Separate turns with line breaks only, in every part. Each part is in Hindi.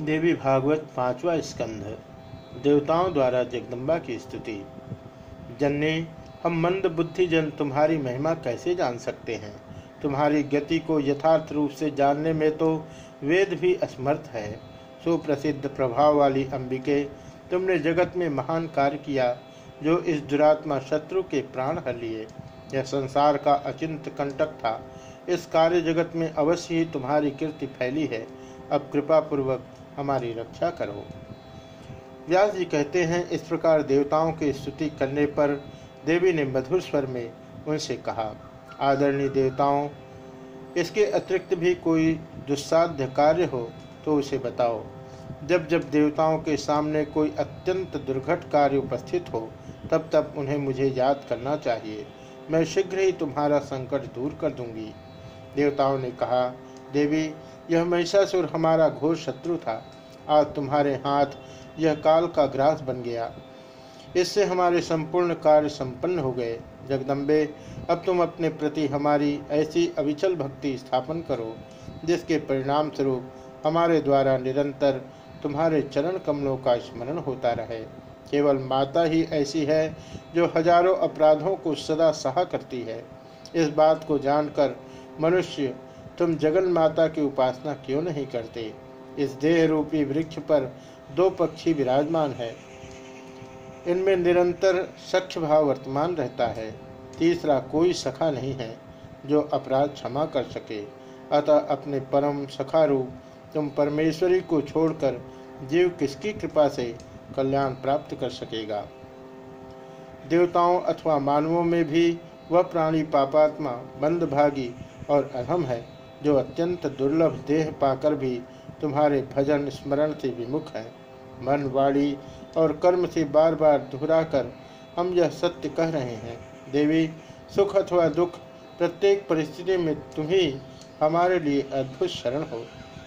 देवी भागवत पांचवा स्कंध, देवताओं द्वारा जगदम्बा की स्तुति। जन्ने, हम मंद बुद्धि जन तुम्हारी महिमा कैसे जान सकते हैं? तुम्हारी गति को यथार्थ रूप से जानने में तो वेद भी असमर्थ है। सुप्रसिद्ध प्रभाव वाली अंबिके, तुमने जगत में महान कार्य किया, जो इस दुरात्मा शत्रु के प्राण हर लिए। यह संसार का अचिंत कंटक था। इस कार्य जगत में अवश्य ही तुम्हारी कीर्ति फैली है। अब कृपा पूर्वक हमारी रक्षा करो। व्यास जी कहते हैं, इस प्रकार देवताओं की स्तुति करने पर देवी ने मधुर स्वर में उनसे कहा, आदरणीय देवताओं, इसके अतिरिक्त भी कोई दुस्साध्य कार्य हो तो उसे बताओ। जब जब देवताओं के सामने कोई अत्यंत दुर्घट कार्य उपस्थित हो, तब तब उन्हें मुझे याद करना चाहिए। मैं शीघ्र ही तुम्हारा संकट दूर कर दूँगी। देवताओं ने कहा देवी, यह महिषासुर हमारा घोर शत्रु था। आज तुम्हारे हाथ यह काल का ग्रास बन गया। इससे हमारे संपूर्ण कार्य संपन्न हो गए। जगदम्बे, अब तुम अपने प्रति हमारी ऐसी अविचल भक्ति स्थापन करो, जिसके परिणाम स्वरूप हमारे द्वारा निरंतर तुम्हारे चरण कमलों का स्मरण होता रहे। केवल माता ही ऐसी है जो हज़ारों अपराधों को सदा सहा करती है। इस बात को जानकर मनुष्य तुम जगन माता की उपासना क्यों नहीं करते? इस देह रूपी वृक्ष पर दो पक्षी विराजमान है। इनमें निरंतर सख्य भाव वर्तमान रहता है। तीसरा कोई सखा नहीं है जो अपराध क्षमा कर सके। अतः अपने परम सखा रूप तुम परमेश्वरी को छोड़कर जीव किसकी कृपा से कल्याण प्राप्त कर सकेगा? देवताओं अथवा मानवों में भी वह प्राणी पापात्मा, बंदभागी और अहम है। जो अत्यंत दुर्लभ देह पाकर भी तुम्हारे भजन स्मरण से विमुख है। मन वाणी और कर्म से बार बार दोहराकर हम यह सत्य कह रहे हैं। देवी, सुख अथवा दुख प्रत्येक परिस्थिति में तुम ही हमारे लिए अद्भुत शरण हो।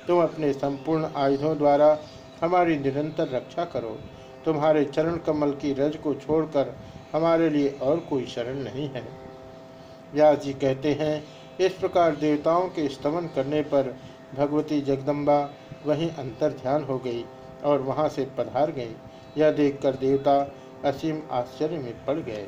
तुम अपने संपूर्ण आयुधों द्वारा हमारी निरंतर रक्षा करो। तुम्हारे चरण कमल की रज को छोड़कर हमारे लिए और कोई शरण नहीं है। व्यास जी कहते हैं इस प्रकार देवताओं के स्तमन करने पर भगवती जगदम्बा वहीं अंतर ध्यान हो गई और वहाँ से पधार गई। यह देखकर देवता असीम आश्चर्य में पड़ गए।